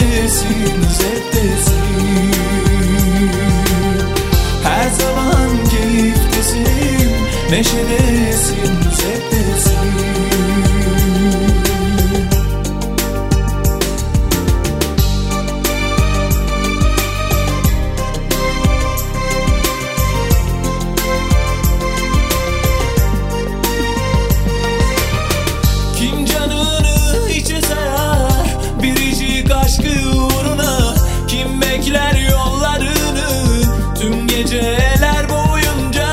zettesin, zettesin Her zaman keyiftesin, neşedesin, zettesin bekler yollarını Tüm geceler boyunca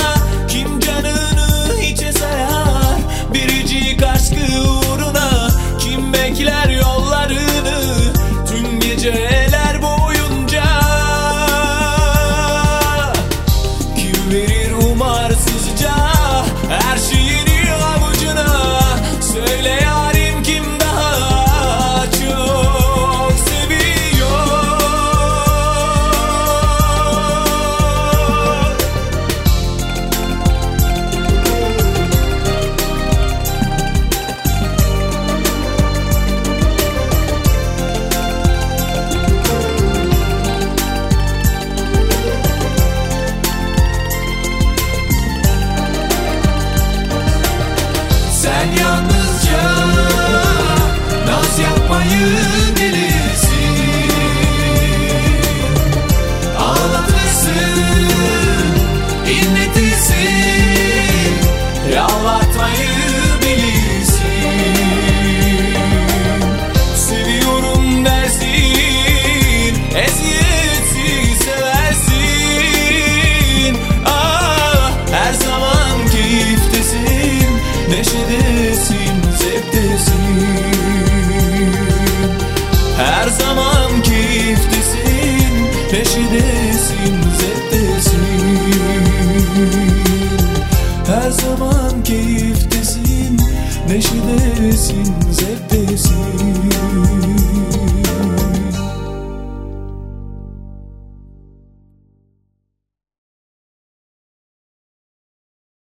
Kim canını hiçe sayar? Biricik aşkı invisível. sim.